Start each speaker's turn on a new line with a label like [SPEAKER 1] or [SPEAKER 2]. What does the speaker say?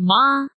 [SPEAKER 1] 妈